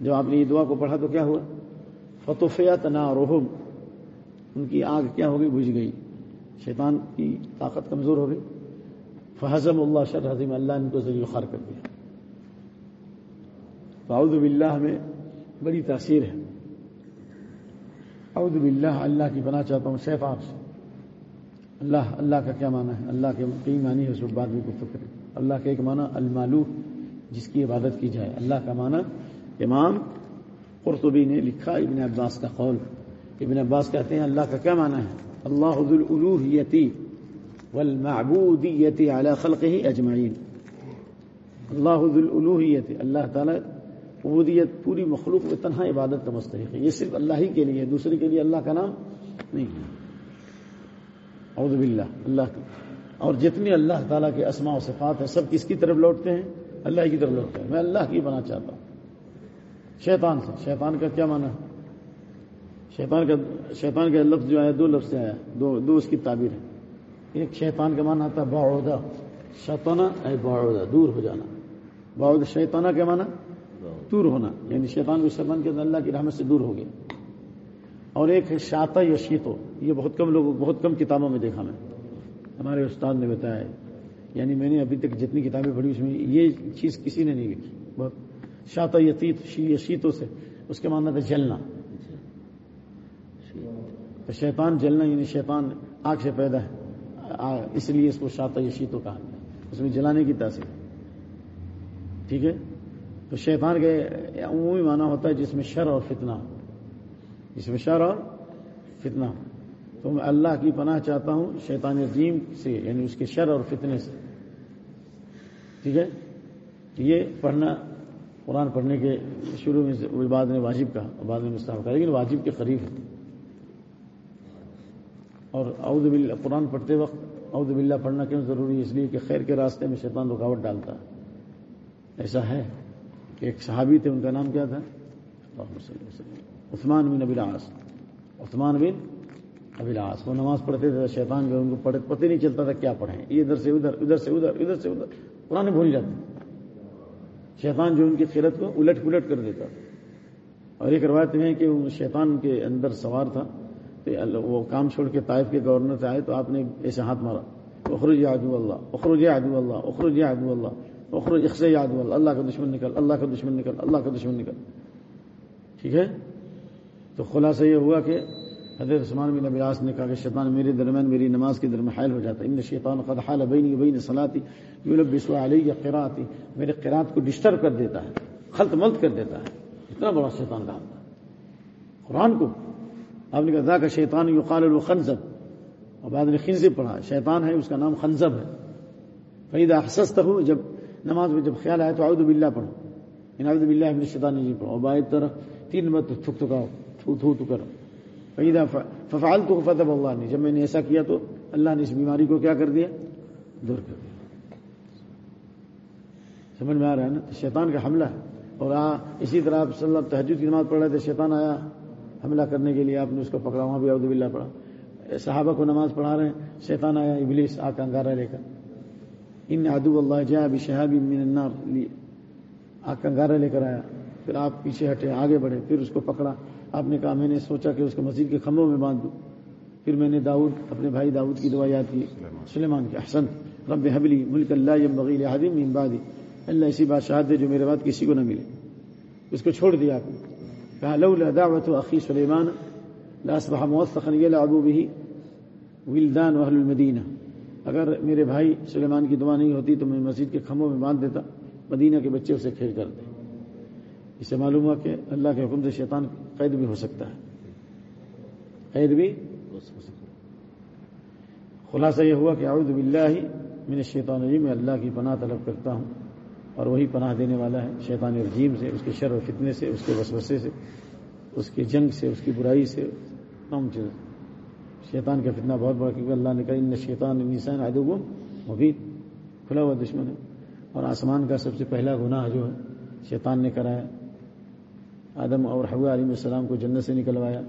جب آپ نے یہ دعا کو پڑھا تو کیا ہوا؟ فتوفیا تنا روحم ان کی آگ کیا ہوگی بجھ گئی۔ شیطان کی طاقت کمزور ہو گئی۔ فہضم اللہ شر حضیم اللہ نے ان کو ذریعہ خار کر دیا۔ فاؤد باللہ میں بڑی تاثیر ہے۔ اعوذ باللہ، اللہ کی بنا چاہتا ہوں شیف آپ سے۔ اللہ اللہ کا کیا معنی ہے؟ اللہ کے کئی معنی ہے اس بعد میں گفتگو کریں۔ اللہ کا ایک معنی المالو جس کی عبادت کی جائے۔ اللہ کا معنی امام قرطبی نے لکھا، ابن عباس کا قول۔ ابن عباس کہتے ہیں، اللہ کا کیا معنی ہے؟ اللہ حض الوحیتی والمعبودیت علی خلقه اجمعین. اللہ حض الوحیت اللہ تعالی عبودیت، پوری مخلوق میں تنہا عبادت کا مستحق ہے۔ یہ صرف اللہ ہی کے لیے دوسرے کے لیے اللہ کا نام نہیں اعوذ باللہ، اللہ کی اور جتنے اللہ تعالیٰ کے اسماء و صفات ہیں، سب کس کی طرف لوٹتے ہیں؟ اللہ کی طرف لوٹتے ہیں۔ میں اللہ کی بنا چاہتا ہوں۔ شیطان سے۔ شیطان کا کیا معنی؟ ہے شیطان کا شیطان کا لفظ جو آیا، دو لفظ سے آیا۔ دو دو اس کی تعبیر ہے۔ ایک شیطان کا معنی آتا ہے باعودہ شیطانہ اے باعودہ دور ہو جانا۔ باعودہ شیطانہ کیا معنی دور ہونا۔ یعنی شیطان کو شیطان کے اللہ کی رحمت سے دور ہو گیا۔ اور ایک ہے شاطا یا شیتو یہ بہت کم لوگوں بہت کم کتابوں میں دیکھا میں۔ ہمارے استاد نے بتایا۔ یعنی میں نے ابھی تک جتنی کتابیں پڑھی اس میں یہ چیز کسی نے نہیں لکھی بہت۔ شاطا یتیت یا شیتوں سے۔ اس کے معنی تھا جلنا۔ تو شیطان جلنا یعنی شیطان آگ سے پیدا ہے۔ اس لیے اس کو شاطا یا شیتو کہا اس میں جلانے کی تاثیر۔ ٹھیک ہے؟ تو شیطان کے عمومی معنی ہوتا ہے جس میں شر اور فتنہ جس میں شر اور فتنہ تو میں اللہ کی پناہ چاہتا ہوں شیطان عظیم سے یعنی اس کے شر اور فتنے سے۔ ٹھیک ہے؟ یہ پڑھنا، قرآن پڑھنے کے شروع میں بعد نے واجب کہا، بعد میں مستحب کہا، لیکن واجب کے قریب ہے۔ اور اعوذ باللہ، قرآن پڑھتے وقت اعوذ باللہ پڑھنا کیوں ضروری ہے؟ اس لیے کہ خیر کے راستے میں شیطان رکاوٹ ڈالتا ہے۔ ایسا ہے کہ ایک صحابی تھے، ان کا نام کیا تھا؟ عثمان بن نبی العاص۔ عثمان بن ابلاس وہ نماز پڑھتے تھے شیطان جو ان کو پڑھے پتہ نہیں چلتا تھا کیا پڑھیں۔ یہ ادھر سے ادھر ادھر سے ادھر ادھر سے ادھر۔ پرانے بھول جاتے شیطان جو ان کی خیرت کو الٹ پلٹ کر دیتا تھا۔ اور ایک روایت میں ہے کہ شیطان کے اندر سوار تھا۔ وہ کام چھوڑ کے طائف کے گورنر سے آئے تو آپ نے ایسے ہاتھ مارا۔ اخرج یادو اللہ، اخرج یادو اللہ، اخرج یادو اللہ، اخرج اخص یادو اللہ۔ اللہ کا دشمن نکل، اللہ کا دشمن نکل، اللہ کا دشمن نکل۔ ٹھیک ہے؟ تو خلاصہ یہ ہوا کہ حضرت عثمان بن ابیاس نے کہا کہ شیطان میرے درمیان میری نماز کے درمیان حائل ہو جاتا ہے۔ ان شیطان قد حال بینی بین صلاتی یلبس علی یا میرے قرات کو ڈسٹرب کر دیتا ہے، خلط ملت کر دیتا ہے۔ اتنا بڑا شیطان کام تھا۔ قرآن کو آپ نے کہا ذا کا شیطان یقال الخنزب اور بعد نے خنزب پڑھا، شیطان ہے، اس کا نام خنزب ہے. فرید احسست ہوں جب نماز میں جب خیال آئے تو اعوذ باللہ پڑھو. ان اعوذ باللہ ابن شیطان نہیں پڑھو. اور باعث تین بار تھک تھکاؤ تھو تھو تو کرو. فیدہ ففعال تو فتح اللہ نے جب میں نے ایسا کیا تو اللہ نے اس بیماری کو کیا کر دیا؟ دور کر دیا. سمجھ میں آ رہا ہے نا؟ شیطان کا حملہ ہے. اور آ، اسی طرح آپ صلی اللہ تحجد کی نماز پڑھ رہے تھے، شیطان آیا حملہ کرنے کے لیے آپ نے اس کو پکڑا وہاں بھی عبد بلّہ پڑھا۔ صحابہ کو نماز پڑھا رہے ہیں شیطان آیا ابلیس آ کا انگارہ لے کر۔ ان ادو اللہ جا ابھی شہابی من النار آ کا انگارہ لے کر آیا۔ پھر آپ پیچھے ہٹے آگے بڑھے پھر اس کو پکڑا۔ آپ نے کہا میں نے سوچا کہ اس کو مسجد کے کھمبوں میں باندھ دوں۔ پھر میں نے داؤد اپنے بھائی داؤد کی دعا یاد کی۔ سلیمان۔ کے حسن رب حبلی ملک اللہ بغیل حدیم امبادی اللہ ایسی بادشاہ دے جو میرے بعد کسی کو نہ ملے۔ اس کو چھوڑ دیا آپ نے۔ کہا لولا دعوت اخی سلیمان لاصبح موثقا يلعب به ولدان اهل المدینہ اگر میرے بھائی سلیمان کی دعا نہیں ہوتی تو میں مسجد کے کھمبوں میں باندھ دیتا، مدینہ کے بچے اسے کھیل کر دیں اس سے معلوم ہوا کہ اللہ کے حکم سے شیطان قید بھی ہو سکتا ہے۔ قید بھی خلاصہ یہ ہوا کہ اعوذ باللہ من الشیطان الرجیم، میں اللہ کی پناہ طلب کرتا ہوں۔ اور وہی پناہ دینے والا ہے، شیطان رجیم سے، اس کے شر و فتنے سے، اس کے وسوسے سے، اس کی جنگ سے، اس کی برائی سے، تمام چیز شیطان کا فتنہ بہت بڑا، کیونکہ اللہ نے کہا، ان شیطان نسان ادب مفید کھلا ہوا دشمن ہے۔ اور آسمان کا سب سے پہلا گناہ جو ہے، شیطان نے کرایا آدم اور حوا علیہ السلام کو جنت سے نکلوایا۔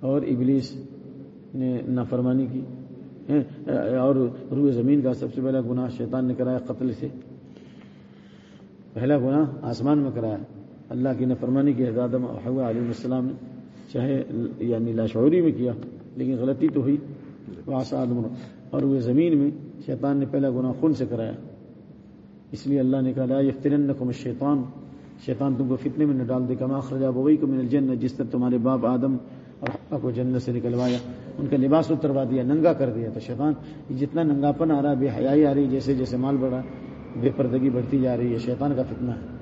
اور ابلیس نے نافرمانی کی۔ ہاں، اور روح زمین کا سب سے پہلا گناہ شیطان نے کرایا قتل سے۔ پہلا گناہ آسمان میں کرایا۔ اللہ کی نفرمانی کی حضادم حوا علیہ السلام نے چاہے یعنی لاشعوری میں کیا، لیکن غلطی تو ہوئی۔ آدم اور وہ زمین میں شیطان نے پہلا گناہ خون سے کرایا۔ اس لیے اللہ نے کہا، لا یفتننکم الشیطان۔ شیطان تم کو فتنے میں نہ ڈال دے، کما خرجا بوئی کو من الجنت جس طرح تمہارے باپ آدم اور حقا کو جنت سے نکلوایا۔ ان کا لباس اتروا دیا، ننگا کر دیا تو شیطان۔ جتنا ننگاپن آ رہا بے حیائی آ رہی جیسے جیسے مال بڑھا۔ بے پردگی بڑھتی جا رہی ہے شیطان کا فتنہ ہے۔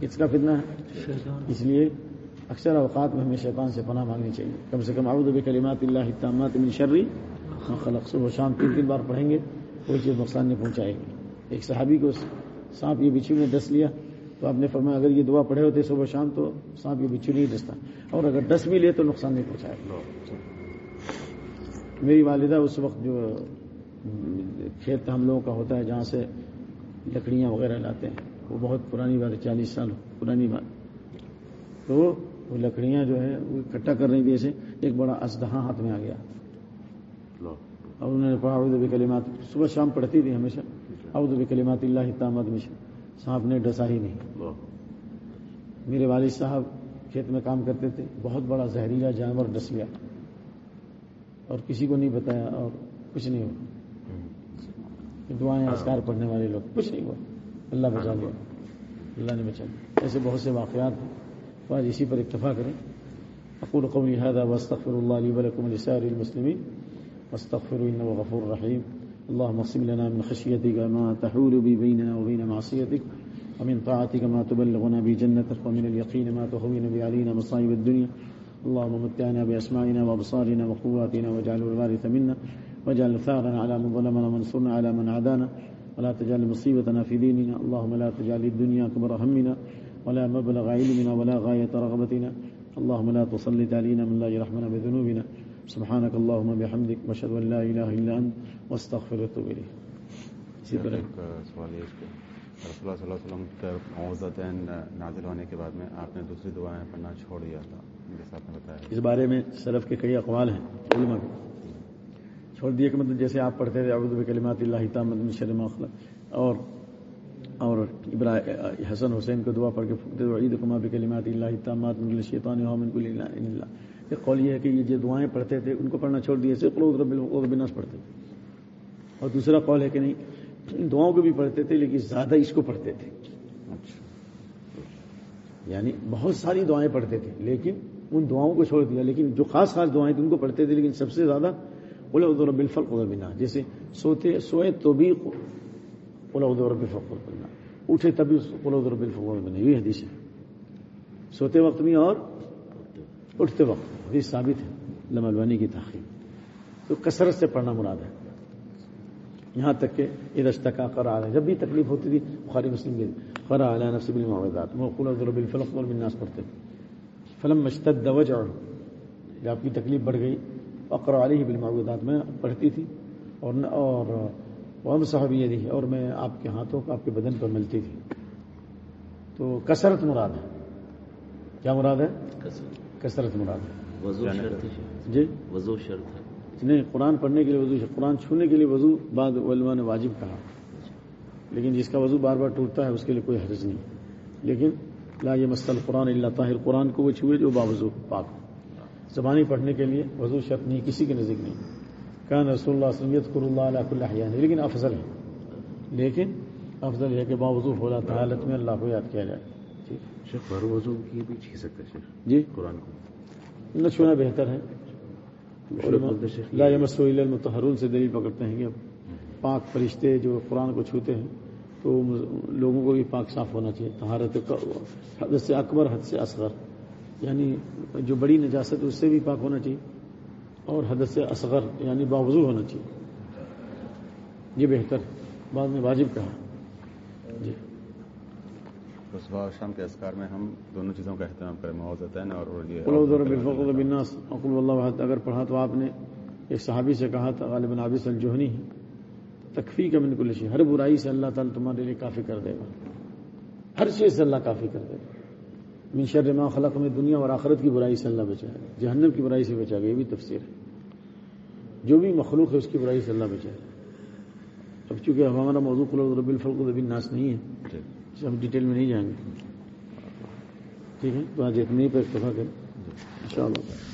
کس کا فتنہ ہے؟ اس لیے اکثر اوقات میں ہمیں شیطان سے پناہ مانگنی چاہیے۔ کم سے کم اعوذ بکلمات اللہ التامات من شرری خلق صبح شام تین تین بار پڑھیں گے کوئی چیز نقصان نہیں پہنچائے گی۔ ایک صحابی کو سانپ یہ بچھو نے ڈس لیا تو آپ نے فرمایا اگر یہ دعا پڑھے ہوتے صبح شام تو سانپ یہ بچھو نہیں ڈستا اور اگر ڈس بھی لے تو نقصان نہیں پہنچائے گا۔ میری والدہ اس وقت جو کھیت ہم لوگوں کا ہوتا ہے جہاں سے لکڑیاں وغیرہ لاتے ہیں۔ وہ بہت پرانی بات ہے چالیس سال پرانی بات۔ تو وہ لکڑیاں جو ہے وہ اکٹھا کر رہی تھی ایسے ایک بڑا اسدہا ہاتھ میں آ گیا۔ اور انہوں نے پڑھا اردو کلیمات صبح شام پڑھتی تھی ہمیشہ۔ اردو کلیمات اللہ تعمت میں سانپ نے ڈسا ہی نہیں۔ میرے والد صاحب کھیت میں کام کرتے تھے۔ بہت بڑا زہریلا جانور ڈس گیا۔ اور کسی کو نہیں بتایا اور کچھ نہیں ہوا۔ دعائیں اسکار پڑھنے والے لوگ کچھ نہیں ہوا۔ اللہ بچا لیا۔ اللہ نے بچا لیا۔ ایسے بہت سے واقعات ہیں۔ تو آج اسی پر اکتفا کریں۔ اقول قولی هذا واستغفر الله لي ولكم لسائر المسلمين واستغفروا انه غفور رحيم اللهم اقسم لنا من خشيتك ما تحول بي بيننا وبين معصيتك ومن طاعتك ما تبلغنا به جنتك ومن اليقين ما تهون به علينا مصائب الدنيا اللهم متعنا باسمائنا وابصارنا وقواتنا واجعله الوارث منا۔ واجعل ثارنا على من ظلمنا وانصرنا على من عادانا. ولا تجعل مصيبتنا في ديننا. اللهم لا تجعل الدنيا كبر همنا ولا مبلغ علمنا ولا غاية رغبتنا. اللهم لا تسلط علينا من لا يرحمنا بذنوبنا. سبحانك اللهم بحمدك واشهد ان لا اله الا انت واستغفرك واتوب اليك اسی طرح سوال یہ کہ رسول اللہ صلی اللہ علیہ وسلم کا عوضتین نازل ہونے کے بعد میں آپ نے دوسری دعائیں پڑھنا چھوڑ دیا تھا جیسا آپ نے بتایا. اس بارے میں سلف کے کئی اقوال ہیں علماء کے. چھوڑ دیے کہ مطلب جیسے آپ پڑھتے تھے ابود کلمات اللہ تامد من شر ما خلق. اور اور ابرا حسن حسین کو دعا پڑھ کے پھونکتے تھے عید کما بکلمات اللہ تامات من الشیطان ومن كل الا اللہ. یہ قول یہ ہے کہ یہ جو دعائیں پڑھتے تھے، ان کو پڑھنا چھوڑ دیے، صرف قلوب رب العالمین بناس پڑھتے تھے. اور دوسرا قول ہے کہ نہیں، ان دعاؤں کو بھی پڑھتے تھے، لیکن زیادہ اس کو پڑھتے تھے. اچھا۔ یعنی بہت ساری دعائیں پڑھتے تھے، لیکن ان دعاؤں کو چھوڑ دیا، لیکن جو خاص خاص دعائیں تھیں ان کو پڑھتے تھے، لیکن سب سے زیادہ قلعود رب الفق بنا جیسے سوتے، سوئے تو بھی قلعود رب الفق بنا اٹھے تبھی قلعود رب الفق بنا یہ حدیث ہے۔ سوتے وقت بھی اور اٹھتے وقت حدیث ثابت ہے۔ لملوانی کی تاخیر تو کثرت سے پڑھنا مراد ہے۔ یہاں تک کہ یہ رشتہ کا قرا جب بھی تکلیف ہوتی تھی، بخاری مسلم کے قرا علیہ نفس بالمعوذات وہ قل اعوذ برب الفلق والناس پڑھتے فلم مشتد وجع جب آپ کی تکلیف بڑھ گئی اقرا علیہ بالمعوذات میں پڑھتی تھی اور اور صاحب یہ دی اور میں آپ کے ہاتھوں کو آپ کے بدن پر ملتی تھی۔ تو کثرت مراد ہے۔ کیا مراد ہے؟ کثرت مراد ہے۔ وضو شرط ہے۔ جی؟ وضو شرط ہے۔ نہیں قرآن پڑھنے کے لیے وضو قرآن چھونے کے لیے وضو بعد علماء نے واجب کہا۔ لیکن جس کا وضو بار بار ٹوٹتا ہے اس کے لیے کوئی حرج نہیں۔ لیکن لا یہ مسل قرآن اللہ طاہر قرآن کو وہ چھوئے جو باوضو پاک ہو۔ زبانی پڑھنے کے لیے وضو شرط نہیں کسی کے نزدیک نہیں۔ کان رسول اللہ سمیت قر اللہ علیہ احیان لیکن افضل ہے۔ لیکن افضل ہے کہ باوضو ہو جاتا حالت میں اللہ کو یاد کیا جائے۔ شیخ وضو بھی سکتا ہے جی۔ قرآن کو۔ نہ چھونا بہتر ہے۔ لا یمسو الا المطہرون سے دلیل پکڑتے ہیں کہ پاک فرشتے جو قرآن کو چھوتے ہیں تو لوگوں کو بھی پاک صاف ہونا چاہیے۔ طہارت حد سے اکبر حد سے اصغر۔ یعنی جو بڑی نجاست اس سے بھی پاک ہونا چاہیے اور حد سے اصغر یعنی باوضو ہونا چاہیے۔ یہ بہتر۔ بعد میں واجب کہا۔ جی۔ صبح اور شام کے اسکار میں ہم دونوں چیزوں کا اہتمام کریں معاوضتین اور بالناس اقول واللہ احد اگر پڑھا تو آپ نے ایک صحابی سے کہا تھا غالباً عابس الجوہنی تکفی کا من کل شيء ہر برائی سے اللہ تعالیٰ تمہارے لیے کافی کر دے گا۔ ہر چیز سے اللہ کافی کر دے گا۔ من شر ما خلق میں دنیا اور آخرت کی برائی سے اللہ بچائے۔ جہنم کی برائی سے بچائے گا یہ بھی تفسیر ہے۔ جو بھی مخلوق ہے اس کی برائی سے اللہ بچائے۔ اب چونکہ ہمارا موضوع قل اعوذ برب الفلق بالناس نہیں ہے۔ جی۔ ہم ڈیٹیل میں نہیں جائیں گے۔ ٹھیک ہے؟ تو آج اتنے پہ اکتفا کریں۔ ان شاء اللہ